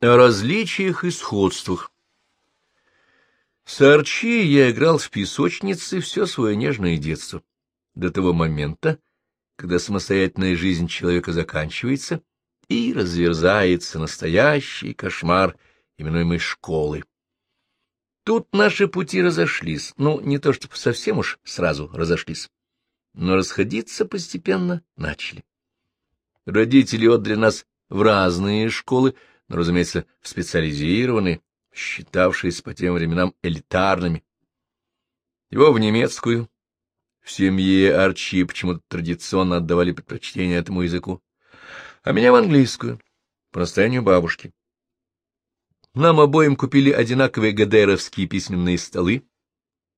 О различиях и сходствах. С Арчи я играл в песочнице все свое нежное детство, до того момента, когда самостоятельная жизнь человека заканчивается и разверзается настоящий кошмар, именуемый школой. Тут наши пути разошлись, ну, не то чтобы совсем уж сразу разошлись, но расходиться постепенно начали. Родители отдали нас в разные школы, но, разумеется, специализированные, считавшиеся по тем временам элитарными. Его в немецкую. В семье Арчи почему-то традиционно отдавали предпочтение этому языку, а меня в английскую, по настоянию бабушки. Нам обоим купили одинаковые ГДРовские письменные столы,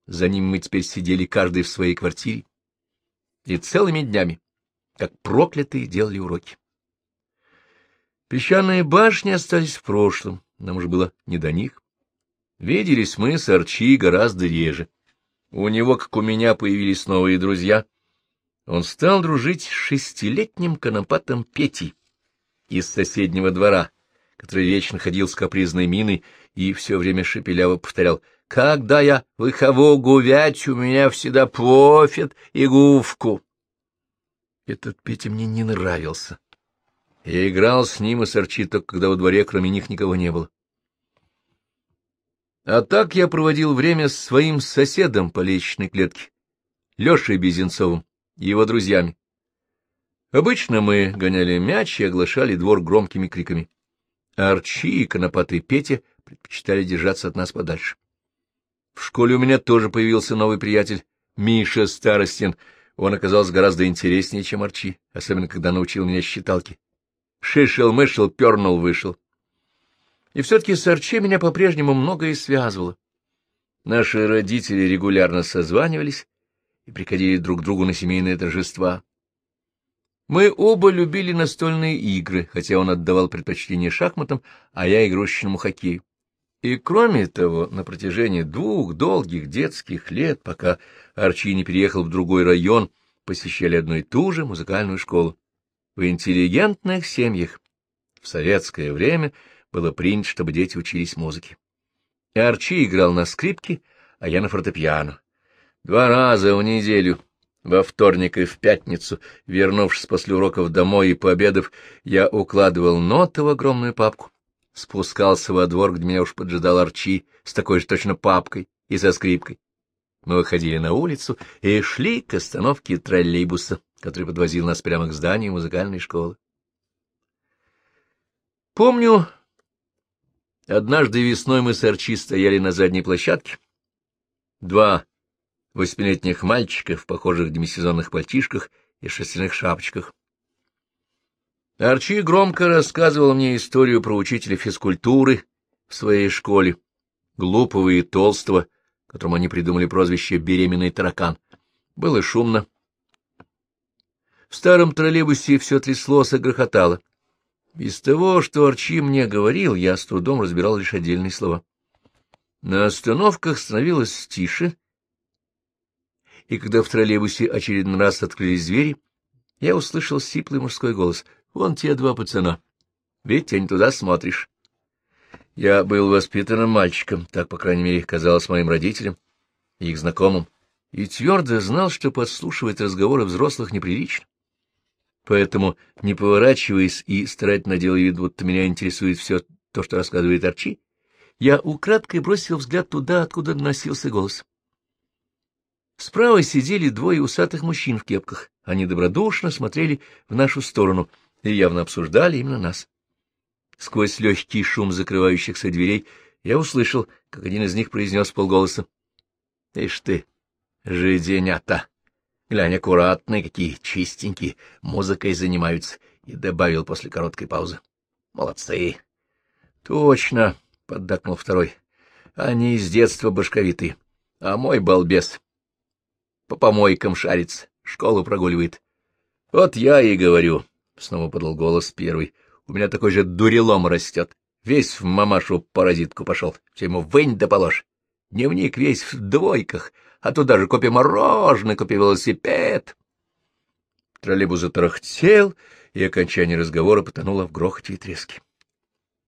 за ними мы теперь сидели каждый в своей квартире, и целыми днями, как проклятые, делали уроки. Песчаные башни остались в прошлом, нам уже было не до них. Виделись мы с Арчи гораздо реже. У него, как у меня, появились новые друзья. Он стал дружить с шестилетним конопатом Петей из соседнего двора, который вечно ходил с капризной миной и все время шепеляво повторял «Когда я выхову гувять, у меня всегда профит и гувку». Этот Петя мне не нравился. Я играл с ним и с Арчи только когда во дворе кроме них никого не было. А так я проводил время с своим соседом по лестничной клетке, Лешей Безенцовым и его друзьями. Обычно мы гоняли мяч и оглашали двор громкими криками. А Арчи и Конопатый Петя предпочитали держаться от нас подальше. В школе у меня тоже появился новый приятель, Миша Старостин. Он оказался гораздо интереснее, чем Арчи, особенно когда научил меня считалки. Шишел-мышел, пернул-вышел. И все-таки с Арчи меня по-прежнему многое связывало. Наши родители регулярно созванивались и приходили друг к другу на семейные торжества. Мы оба любили настольные игры, хотя он отдавал предпочтение шахматам, а я игрушечному хоккею. И кроме того, на протяжении двух долгих детских лет, пока Арчи не переехал в другой район, посещали одну и ту же музыкальную школу. В интеллигентных семьях в советское время было принято, чтобы дети учились музыке. Арчи играл на скрипке, а я на фортепиано. Два раза в неделю, во вторник и в пятницу, вернувшись после уроков домой и пообедав, я укладывал ноты в огромную папку, спускался во двор, где меня уж поджидал Арчи с такой же точно папкой и со скрипкой. Мы выходили на улицу и шли к остановке троллейбуса который подвозил нас прямо к зданию музыкальной школы. Помню, однажды весной мы с Арчи стояли на задней площадке. Два восьмилетних мальчика в похожих демисезонных пальтишках и шерстяных шапочках. Арчи громко рассказывал мне историю про учителя физкультуры в своей школе, глупого и толстого, которому они придумали прозвище «беременный таракан». Было шумно, в старом троллейбусе все тряслось и грохотало. Из того, что Арчи мне говорил, я с трудом разбирал лишь отдельные слова. На остановках становилось тише, и когда в троллейбусе очередной раз открылись двери, я услышал сиплый мужской голос. «Вон те два пацана. Ведь ты не туда смотришь». Я был воспитанным мальчиком, так, по крайней мере, казалось моим родителям и их знакомым, и твердо знал, что подслушивать разговоры взрослых неприлично. Поэтому, не поворачиваясь и старательно делая вид, будто меня интересует все то, что рассказывает Арчи, я украдкой бросил взгляд туда, откуда доносился голос. Справа сидели двое усатых мужчин в кепках. Они добродушно смотрели в нашу сторону и явно обсуждали именно нас. Сквозь легкий шум закрывающихся дверей я услышал, как один из них произнес полголоса. — Ишь ты, жиденята! Глянь, аккуратные какие, чистенькие, музыкой занимаются, и добавил после короткой паузы. Молодцы. Точно, поддакнул второй. Они с детства башковитые, а мой балбес по помойкам шарится, школу прогуливает. Вот я и говорю, снова подал голос первый, у меня такой же дурелом растет. Весь в мамашу паразитку пошел, все ему вынь да положь. Дневник весь в двойках, а туда же купи мороженое, купи велосипед. Троллейбус затарахтел, и окончание разговора потонуло в грохоте и треске.